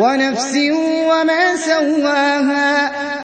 وَنَفْسٍ وَمَا سَوَّاهَا